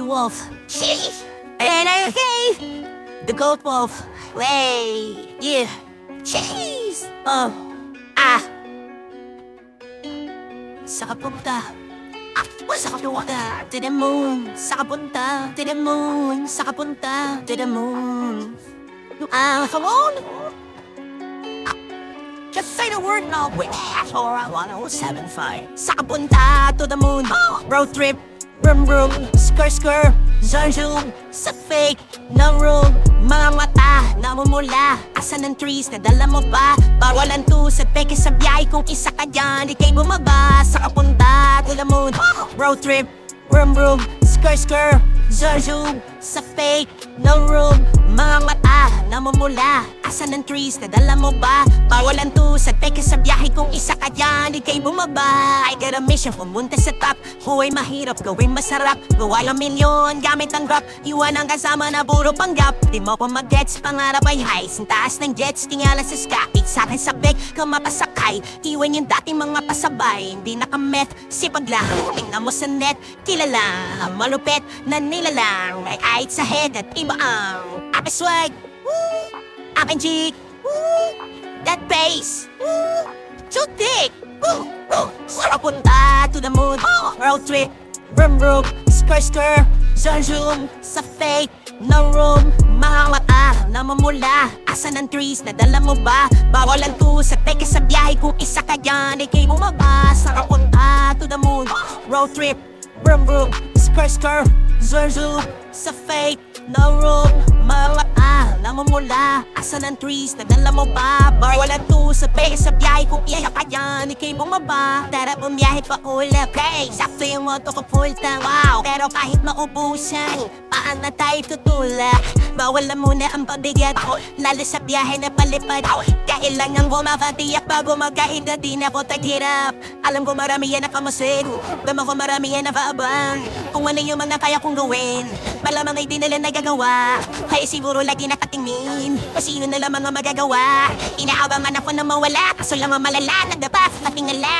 wolf. Sheesh. And I okay. The goat wolf. Way. Yeah. Jeez. Oh. Ah. Sa kapunta. Ah, sa kapunta. To the moon. Sa kapunta. To the moon. Sa kapunta. To the moon. Ah, come on. Ah, Just say the word now. Wait, or 1075. Sa kapunta to the moon. Road trip. Rum rum. Skr skr. Zoom zoom. Sa fake. No room. Mga mata. Namumula. Asan ang trees? Nadala mo ba? Bawalan to sa peke sa biyahe Kung isa ka dyan, di kay bumaba Sa kapunta to the moon. Road trip. Rum rum. Skr skr. Zoom zoom. Sa fake. No room. Mga mata. Namumula. Asan ang trees? Nadala mo ba? Bawalan to Kung isa ka dyan, di kay bumaba. I got a mission, pumunta sa top. Buhay mahirap, gawin masarap. Gawa ng milyon, gamit ang rap Iwan ang kasama na puro panggap. Di mo pa mag-gets, pangarap ay high. Sa taas ng jets, tingala sa sky. Sa akin sabik, kamapasakay Iwan yung dating mga pasabay. Hindi nakamet, sipag lang Tingnan mo sa net, kilala Malupet na nilalang. May kahit sa head at iba ang Aking swag. Woo! Aking jig Woo! That bass Woo! Too thick Woo! Woo! Sa punta to the moon. Road trip. Vroom vroom Skr skr Zoom zoom. Sa fake No room. Mga mata Namamula Asan ang trees? Nadala mo ba? Bawalan to sa teke sa biyahe. Kung isa ka dyan Ikay bumaba. Sa punta to the moon. Road trip. Vroom vroom Skr skr Zoom zoom. Sa fake No room. Mga mata Namamula Asan ang trees Nadala mo ba? Bawalan to sa teke sa biyahe Kung iya ka dyan Ikay bumaba Tara bumiyahe pa ulap Hey Sakto yung moto ko full tank Wow Pero kahit maubusan Paan na tayo tutulak? Bawal na muna ang pabigat Lalo sa biyahe na palipad Kailangan bumabatiyak Bago magkain na di na ako taghirap. Alam ko marami yan nakamasin Dama ko marami yan nabaabang Kung ano yung mga kaya kong gawin Malamang ay di nila nagagawa. Kaya siguro lagi nakatingin Kasi yun na lang mga magagawa. Inaabangan ako na mawala Kaso lang ang malala Nadapa sa tingala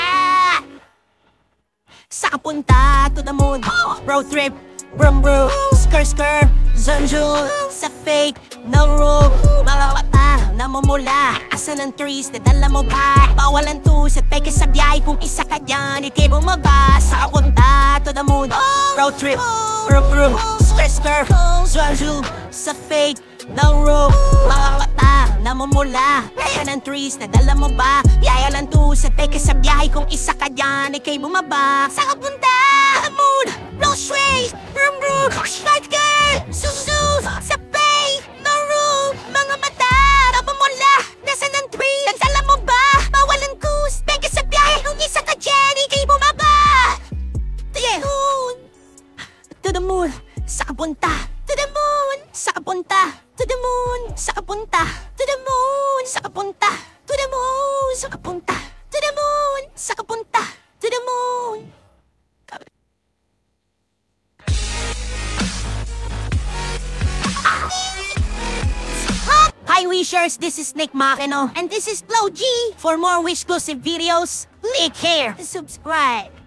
sa kapunta to the moon Road trip, brum brum Skr skr, zoom Sa fake, no room Mga namumula. Asan ang trees, nadala mo ba? Bawalan to sa peke sa biyahe Kung isa ka dyan, ikay bumaba Sa kapunta to the moon. Road trip, brum brum Skr skr, zoom zoom Sa fake, no room Mga mata, namumula. Asan ang trees, nadala mo ba? Yaya lang to sa peke sa biyahe Kung isa ka dyan, ikay bumaba Sa kapunta, moon, sa kapunta, to the moon, sa kapunta, to the moon, sa kapunta, to the moon, sa kapunta, to the moon, sa kapunta, to the moon, sa kapunta, to the moon. Hi Wishers, this is Nick Makino and this is Flo G. For more Wish exclusive videos, click here. Subscribe.